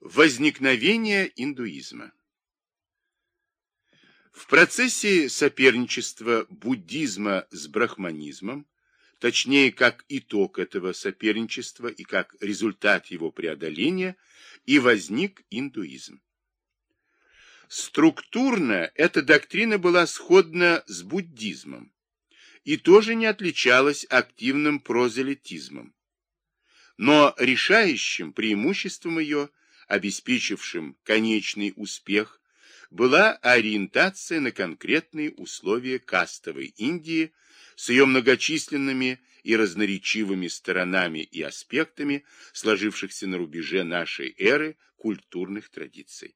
Возникновение индуизма В процессе соперничества буддизма с брахманизмом, точнее как итог этого соперничества и как результат его преодоления, и возник индуизм. Структурно эта доктрина была сходна с буддизмом и тоже не отличалась активным прозелитизмом. Но решающим преимуществом ее, обеспечившим конечный успех, была ориентация на конкретные условия кастовой Индии с ее многочисленными и разноречивыми сторонами и аспектами, сложившихся на рубеже нашей эры культурных традиций.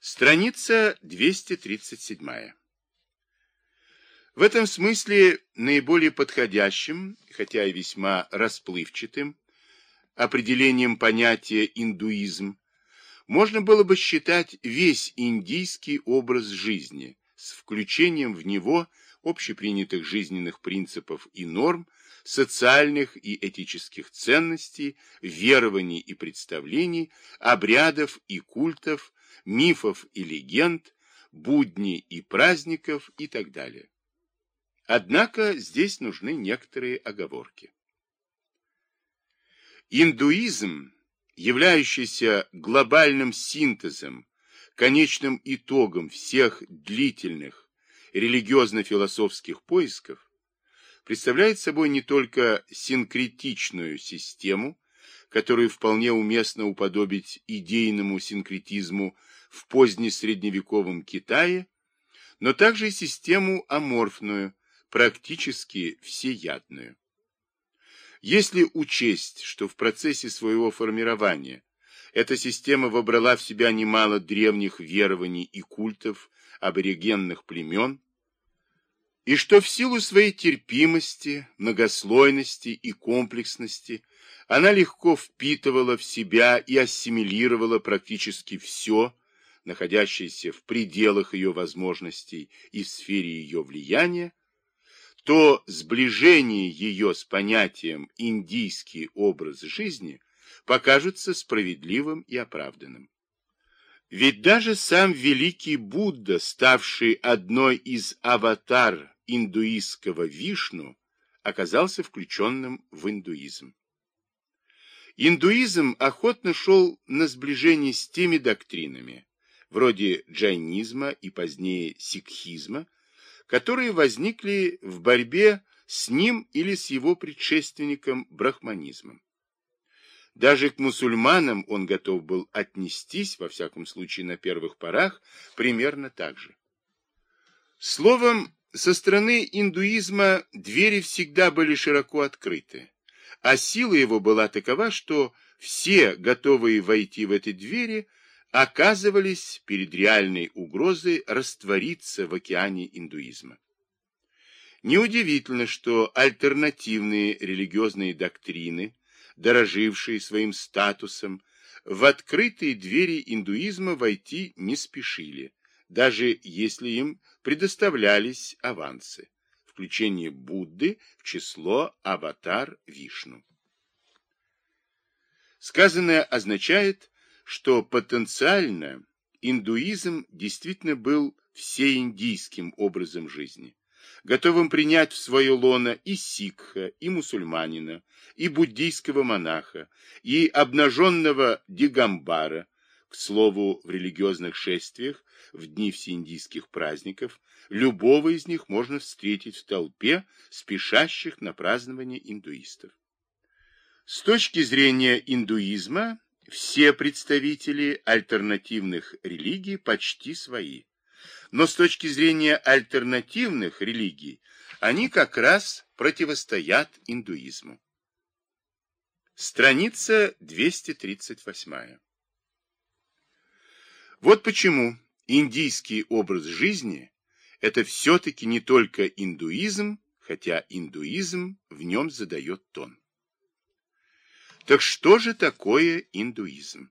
Страница 237. В этом смысле наиболее подходящим, хотя и весьма расплывчатым, определением понятия индуизм можно было бы считать весь индийский образ жизни с включением в него общепринятых жизненных принципов и норм, социальных и этических ценностей, верований и представлений, обрядов и культов, мифов и легенд, будней и праздников и так далее. Однако здесь нужны некоторые оговорки. Индуизм, являющийся глобальным синтезом, конечным итогом всех длительных религиозно-философских поисков, представляет собой не только синкретичную систему, которую вполне уместно уподобить идейному синкретизму в позднесредневековом Китае, но также и систему аморфную, практически всеядную. Если учесть, что в процессе своего формирования эта система вобрала в себя немало древних верований и культов аборигенных племен, и что в силу своей терпимости, многослойности и комплексности она легко впитывала в себя и ассимилировала практически все, находящееся в пределах ее возможностей и в сфере ее влияния, то сближение ее с понятием «индийский образ жизни» покажется справедливым и оправданным. Ведь даже сам великий Будда, ставший одной из аватар индуистского Вишну оказался включенным в индуизм. Индуизм охотно шел на сближение с теми доктринами, вроде джайнизма и позднее сикхизма, которые возникли в борьбе с ним или с его предшественником брахманизмом. Даже к мусульманам он готов был отнестись, во всяком случае на первых порах, примерно так же. Словом, со стороны индуизма двери всегда были широко открыты, а сила его была такова, что все, готовые войти в эти двери, оказывались перед реальной угрозой раствориться в океане индуизма. Неудивительно, что альтернативные религиозные доктрины, дорожившие своим статусом, в открытые двери индуизма войти не спешили, даже если им предоставлялись авансы, включение Будды в число аватар Вишну. Сказанное означает, что потенциально индуизм действительно был всеиндийским образом жизни, готовым принять в свое лоно и сикха, и мусульманина, и буддийского монаха, и обнаженного дигамбара, к слову, в религиозных шествиях, в дни всеиндийских праздников, любого из них можно встретить в толпе спешащих на празднование индуистов. С точки зрения индуизма, все представители альтернативных религий почти свои. Но с точки зрения альтернативных религий, они как раз противостоят индуизму. Страница 238. Вот почему индийский образ жизни – это все-таки не только индуизм, хотя индуизм в нем задает тон. Так что же такое индуизм?